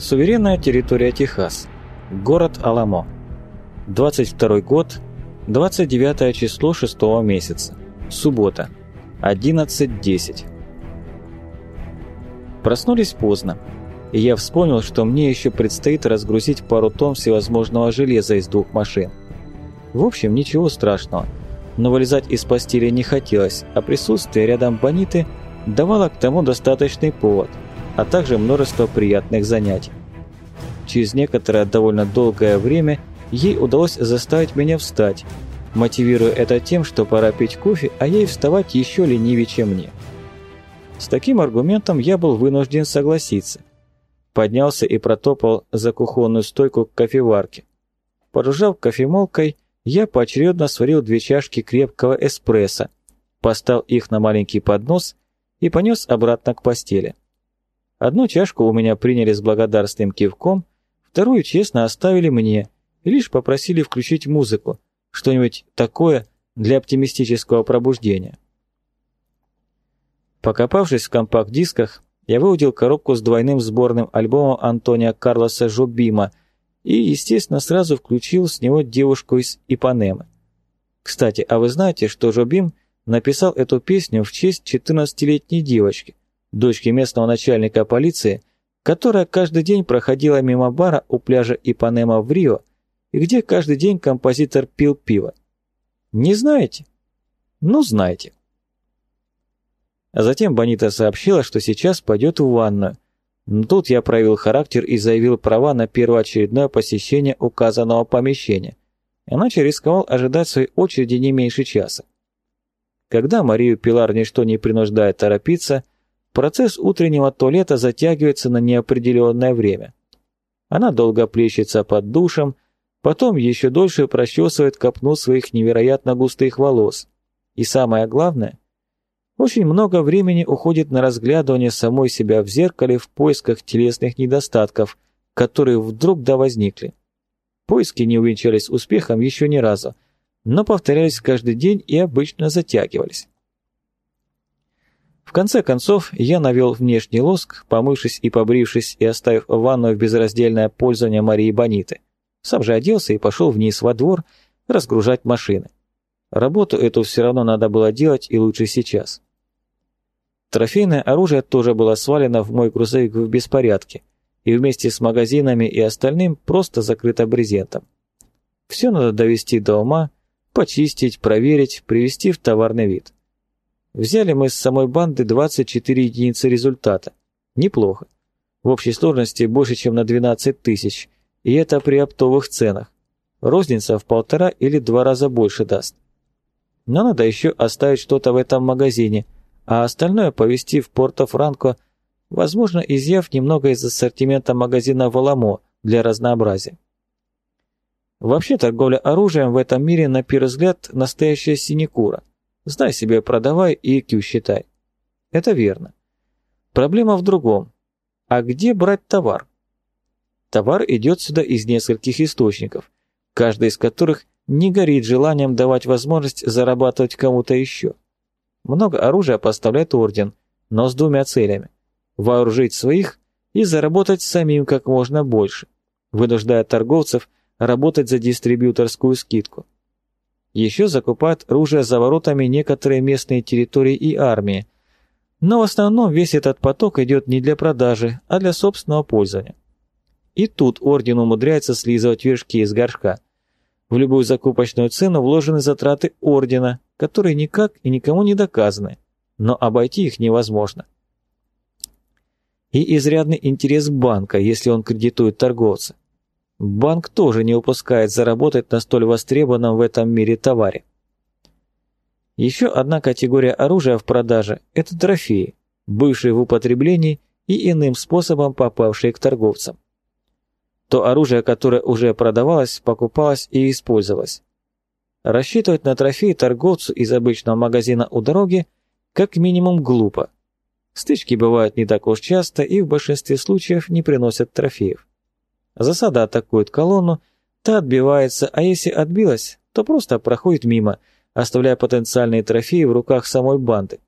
Суверенная территория Техас. Город Аламо. 22 год, 29 число 6 месяца. Суббота. 11.10. Проснулись поздно, и я вспомнил, что мне еще предстоит разгрузить пару тонн всевозможного железа из двух машин. В общем, ничего страшного, но вылезать из постели не хотелось, а присутствие рядом Бониты давало к тому достаточный повод, а также множество приятных занятий. Через некоторое довольно долгое время ей удалось заставить меня встать, мотивируя это тем, что пора пить кофе, а ей вставать еще ленивее, чем мне. С таким аргументом я был вынужден согласиться. Поднялся и протопал за кухонную стойку к кофеварке. Поружав кофемолкой, я поочередно сварил две чашки крепкого эспрессо, поставил их на маленький поднос и понес обратно к постели. Одну чашку у меня приняли с благодарственным кивком, вторую честно оставили мне и лишь попросили включить музыку, что-нибудь такое для оптимистического пробуждения. Покопавшись в компакт-дисках, я выудил коробку с двойным сборным альбомом Антония Карлоса Жобима и, естественно, сразу включил с него девушку из Ипанемы. Кстати, а вы знаете, что Жобим написал эту песню в честь 14-летней девочки, дочки местного начальника полиции, которая каждый день проходила мимо бара у пляжа Ипанема в Рио, и где каждый день композитор пил пиво. Не знаете? Ну, знаете. А затем Бонита сообщила, что сейчас пойдет в ванную. Но тут я проявил характер и заявил права на первоочередное посещение указанного помещения, иначе рисковал ожидать своей очереди не меньше часа. Когда Марию Пилар ничто не принуждает торопиться, процесс утреннего туалета затягивается на неопределенное время. Она долго плещется под душем, потом еще дольше прочесывает копну своих невероятно густых волос. И самое главное, очень много времени уходит на разглядывание самой себя в зеркале в поисках телесных недостатков, которые вдруг да возникли. Поиски не увенчались успехом еще ни разу, но повторялись каждый день и обычно затягивались. В конце концов, я навел внешний лоск, помывшись и побрившись и оставив ванную в безраздельное пользование Марии Бониты. Сам же оделся и пошел вниз во двор разгружать машины. Работу эту все равно надо было делать и лучше сейчас. Трофейное оружие тоже было свалено в мой грузовик в беспорядке и вместе с магазинами и остальным просто закрыто брезентом. Все надо довести до ума, почистить, проверить, привести в товарный вид. Взяли мы с самой банды 24 единицы результата. Неплохо. В общей сложности больше, чем на 12 тысяч, и это при оптовых ценах. Розница в полтора или два раза больше даст. Но надо еще оставить что-то в этом магазине – а остальное повезти в Порто-Франко, возможно, изъяв немного из ассортимента магазина «Воламо» для разнообразия. Вообще торговля оружием в этом мире, на первый взгляд, настоящая синекура. Знай себе, продавай и IQ считай. Это верно. Проблема в другом. А где брать товар? Товар идет сюда из нескольких источников, каждый из которых не горит желанием давать возможность зарабатывать кому-то еще. Много оружия поставляет орден, но с двумя целями. Вооружить своих и заработать самим как можно больше, вынуждая торговцев работать за дистрибьюторскую скидку. Еще закупают оружие за воротами некоторые местные территории и армии, но в основном весь этот поток идет не для продажи, а для собственного пользования. И тут орден умудряется слизывать вершки из горшка. В любую закупочную цену вложены затраты ордена, которые никак и никому не доказаны, но обойти их невозможно. И изрядный интерес банка, если он кредитует торговца. Банк тоже не упускает заработать на столь востребованном в этом мире товаре. Еще одна категория оружия в продаже – это трофеи, бывшие в употреблении и иным способом попавшие к торговцам. То оружие, которое уже продавалось, покупалось и использовалось. Рассчитывать на трофей торговцу из обычного магазина у дороги как минимум глупо. Стычки бывают не так уж часто и в большинстве случаев не приносят трофеев. Засада атакует колонну, та отбивается, а если отбилась, то просто проходит мимо, оставляя потенциальные трофеи в руках самой банды.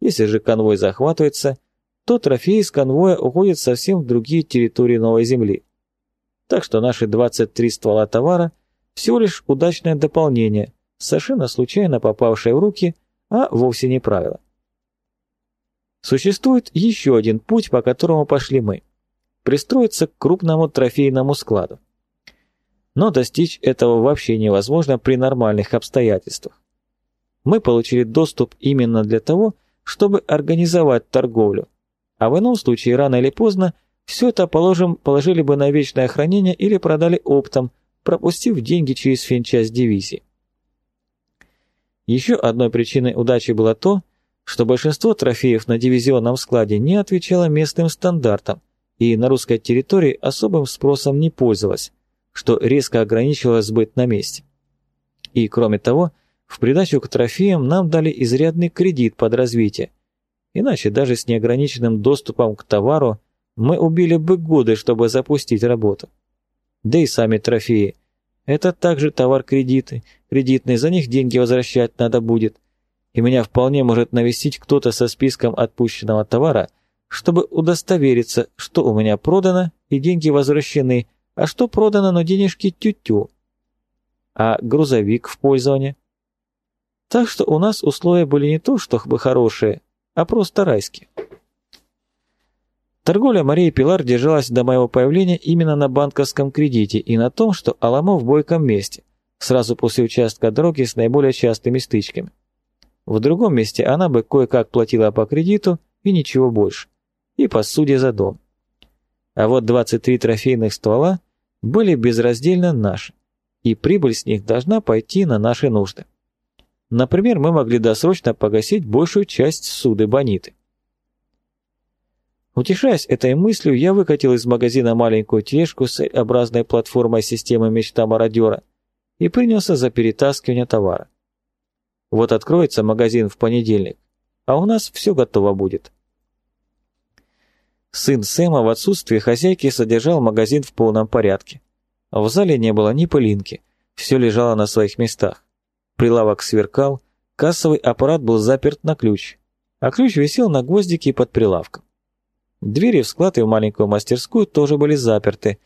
Если же конвой захватывается, то трофеи из конвоя уходят совсем в другие территории Новой Земли. Так что наши 23 ствола товара всего лишь удачное дополнение, совершенно случайно попавшее в руки, а вовсе не правило. Существует еще один путь, по которому пошли мы. Пристроиться к крупному трофейному складу. Но достичь этого вообще невозможно при нормальных обстоятельствах. Мы получили доступ именно для того, чтобы организовать торговлю, а в ином случае рано или поздно все это положим, положили бы на вечное хранение или продали оптом, пропустив деньги через финчасть дивизии. Еще одной причиной удачи было то, что большинство трофеев на дивизионном складе не отвечало местным стандартам и на русской территории особым спросом не пользовалось, что резко ограничивало сбыт на месте. И кроме того, в придачу к трофеям нам дали изрядный кредит под развитие, иначе даже с неограниченным доступом к товару мы убили бы годы, чтобы запустить работу. Да и сами трофеи. Это также товар-кредиты, кредитные, за них деньги возвращать надо будет – и меня вполне может навестить кто-то со списком отпущенного товара, чтобы удостовериться, что у меня продано и деньги возвращены, а что продано, но денежки тю-тю. А грузовик в пользовании? Так что у нас условия были не то, что бы хорошие, а просто райские. Торговля Марии Пилар держалась до моего появления именно на банковском кредите и на том, что Аламо в бойком месте, сразу после участка дороги с наиболее частыми стычками. В другом месте она бы кое-как платила по кредиту и ничего больше. И по суде за дом. А вот 23 трофейных ствола были безраздельно наши, и прибыль с них должна пойти на наши нужды. Например, мы могли досрочно погасить большую часть суды бониты. Утешаясь этой мыслью, я выкатил из магазина маленькую тележку с образной платформой системы мечта мародера и принялся за перетаскивание товара. Вот откроется магазин в понедельник, а у нас все готово будет. Сын Сэма в отсутствие хозяйки содержал магазин в полном порядке. В зале не было ни пылинки, все лежало на своих местах. Прилавок сверкал, кассовый аппарат был заперт на ключ, а ключ висел на гвоздике под прилавком. Двери в склад и в маленькую мастерскую тоже были заперты,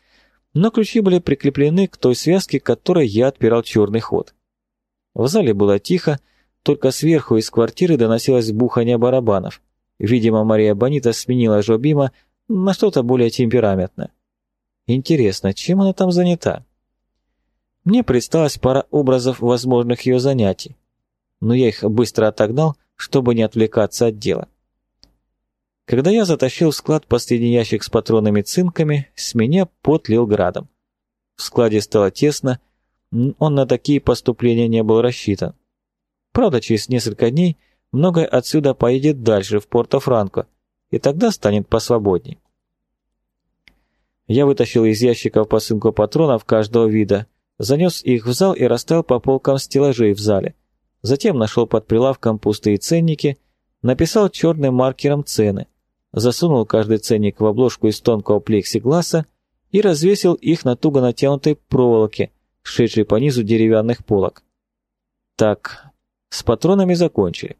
но ключи были прикреплены к той связке, которой я отпирал черный ход. В зале было тихо, только сверху из квартиры доносилось бухание барабанов. Видимо, Мария Бонита сменила Жобима на что-то более темпераментное. Интересно, чем она там занята? Мне предсталась пара образов возможных ее занятий, но я их быстро отогнал, чтобы не отвлекаться от дела. Когда я затащил в склад последний ящик с патронами цинками, с меня потлил градом. В складе стало тесно, он на такие поступления не был рассчитан. Правда, через несколько дней многое отсюда поедет дальше, в Порто-Франко, и тогда станет посвободней. Я вытащил из ящиков посылку патронов каждого вида, занес их в зал и расставил по полкам стеллажей в зале. Затем нашел под прилавком пустые ценники, написал черным маркером цены, засунул каждый ценник в обложку из тонкого плексигласа и развесил их на туго натянутой проволоке, шедшей по низу деревянных полок. Так, с патронами закончили.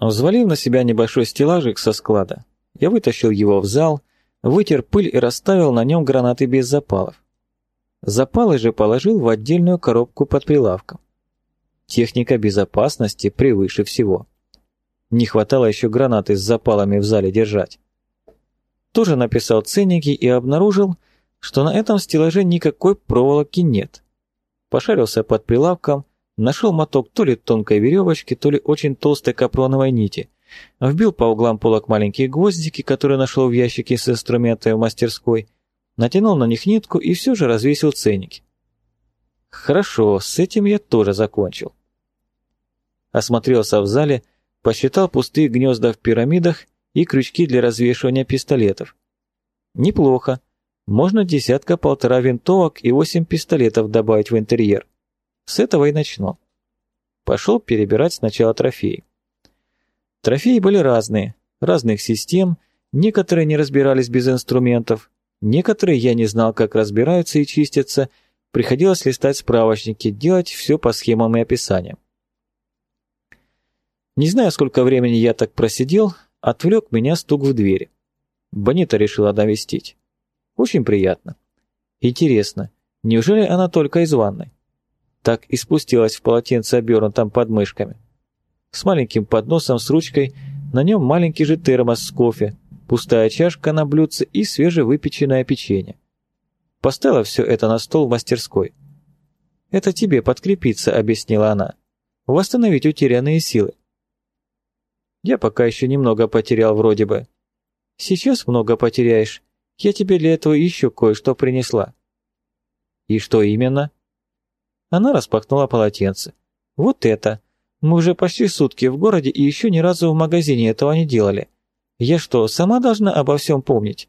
Взвалив на себя небольшой стеллажик со склада, я вытащил его в зал, вытер пыль и расставил на нем гранаты без запалов. Запалы же положил в отдельную коробку под прилавком. Техника безопасности превыше всего. Не хватало еще гранаты с запалами в зале держать. Тоже написал ценники и обнаружил, что на этом стеллаже никакой проволоки нет. Пошарился под прилавком, Нашел моток то ли тонкой веревочки, то ли очень толстой капроновой нити. Вбил по углам полок маленькие гвоздики, которые нашел в ящике с инструментами в мастерской, натянул на них нитку и все же развесил ценники. Хорошо, с этим я тоже закончил. Осмотрелся в зале, посчитал пустые гнезда в пирамидах и крючки для развешивания пистолетов. Неплохо. Можно десятка-полтора винтовок и восемь пистолетов добавить в интерьер. С этого и начну. Пошел перебирать сначала трофеи. Трофеи были разные, разных систем, некоторые не разбирались без инструментов, некоторые я не знал, как разбираются и чистятся, приходилось листать справочники, делать все по схемам и описаниям. Не знаю, сколько времени я так просидел, отвлек меня стук в двери. Бонита решила навестить. Очень приятно. Интересно, неужели она только из ванной? Так и спустилась в полотенце, обернутом под мышками. С маленьким подносом с ручкой, на нем маленький же термос с кофе, пустая чашка на блюдце и свежевыпеченное печенье. Поставила все это на стол в мастерской. «Это тебе подкрепиться», — объяснила она. «Восстановить утерянные силы». Я пока еще немного потерял вроде бы. Сейчас много потеряешь. Я тебе для этого еще кое-что принесла. И что именно? Она распахнула полотенце. Вот это. Мы уже почти сутки в городе и еще ни разу в магазине этого не делали. Я что, сама должна обо всем помнить?